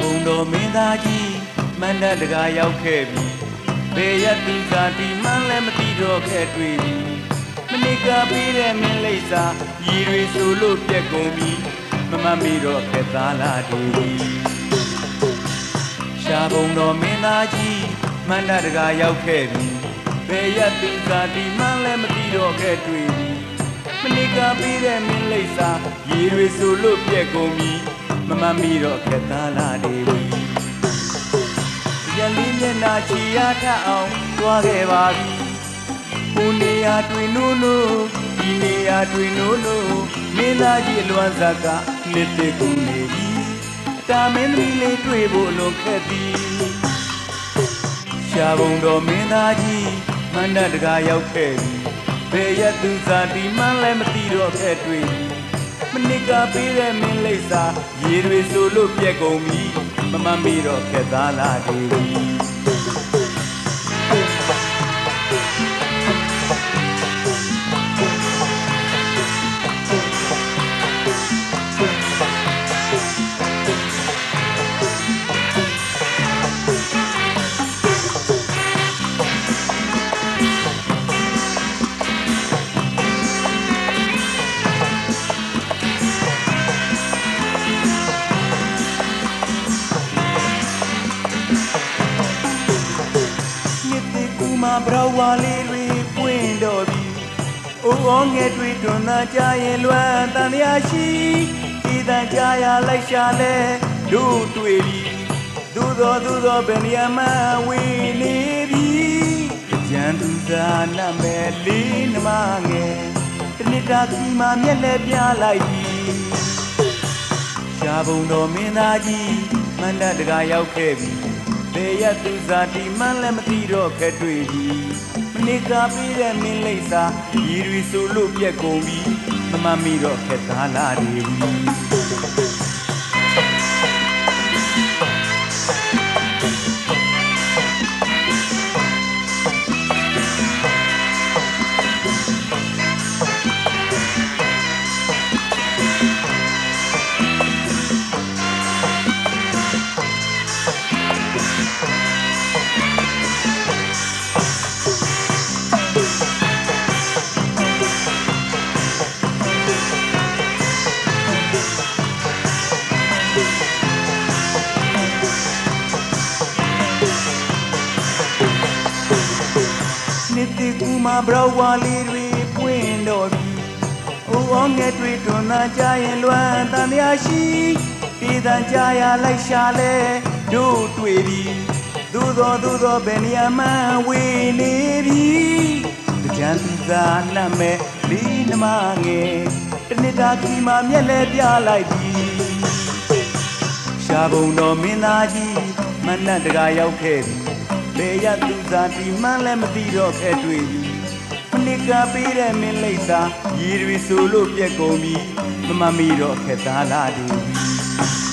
ဘုံတော်မင်းသားကြီးမန္တတကာရောက်ခဲ့ပြီဘေရသူသာဒီမှန်းလည်းမသိတော့ခဲ့တွေ့ပြီမနစ်ကပေးတဲ့မင်းလိပ်စာရည်တွေဆိုလို့ပြက်ကုန်ပြီမမမီတော့ခက်သားလာတူရှာဘုံတော်မင်းသားကြီးမန္တတကာရောက်ခဲ့ပြီဘေရသူသာဒီမှန်းလည်းမသိတော့ခဲ့တွေ့ပြီ မနစ်ကပေးတဲ့မင်းလိပ်စာရည်တွေဆိုလို့ပြက်ကုန်ပြီမမမီတော့ခက်သားလာတူရလေးမျက်နာချီရထအောင်သွားခဲ့ပါပြီ။ဟိုနေရာတွင်နိုးနိုးဒီနေရာတွင်နိုးနိုးမင်းသားကြီးအလွမ်းစားကနှစ်တည်းကုန်နေပြီ။အတာမင်းသမီးလေးတွေ့ဖို့အလွန်ခက်သည်။ရှားဘုံတော်မင်းသားကြီးမန္တတကာရောက်ခဲ့ပြီ။ ဘယ်ရသူစားဒီမှန်းလည်းမသိတော့ခဲ့တွေ့ပြီ။မနစ်ကပေးတဲ့မင်းလိပ်စာရေတွေဆိုလို့ပြက်ကုန်ပြီမမမီတော့ခက်သားလာတူ မှာဘရဝါလေးတွေပွင့်တော့ပြီ။အိုးအောငယ်တွေတွန်သာကြရင်လွမ်းတန်ရရှိဒီတန်ကြရလိုက်ရှာလဲတို့တွေ့ပြီ။သို့သောသို့သောဘယ်နေရာမှဝေးနေပြီ။ကြံသူသာနာမဲ့လေးနှမငယ်တနစ်တာခီမှာမျက်လဲပြလိုက်ပြီ။ရှားဘုံတော်မင်းသားကြီးမန္တတကာရောက်ခဲ့ပြီ ဘေရသူစာတီမှန်းလည်းမသိတော့ခက်တွေ့ပြီမနစ်ကပေးတဲ့မင်းလိပ်စာရည်ရီဆိုလို့ပြက်ကုန်ပြီမမမီတော့ခက်သားလာနေပြီနှစ်တိကူ မှာဘရဝါလေးတွေပွင့်တော့ပြီ။အိုးအောငယ်တွေတွန်သာကြရင်လွမ်းတန်ရရှိဒီတန်ကြရလိုက်ရှာလဲတို့တွေ့ပြီ။သို့သောသို့သောဘယ်နေရာမှဝေးနေပြီ။ကြံသူသာနာမဲ့လီနှမငယ်တနစ်တာခီမှာမျက်လဲပြလိုက်ပြီ။ရှားဘုံတော်မင်းသားကြီးမနတ်တကာရောက်ခဲ့ပြီလေရသူသာဒီမှန်းလည်းမသိတော့ခဲ့တွေ့ပြီမနစ် ကပေးတဲ့မင်းလိပ်စာရည်ရီဆိုလို့ပြက်ကုန်ပြီမမမီတော့ခက်သားလာတူပြီ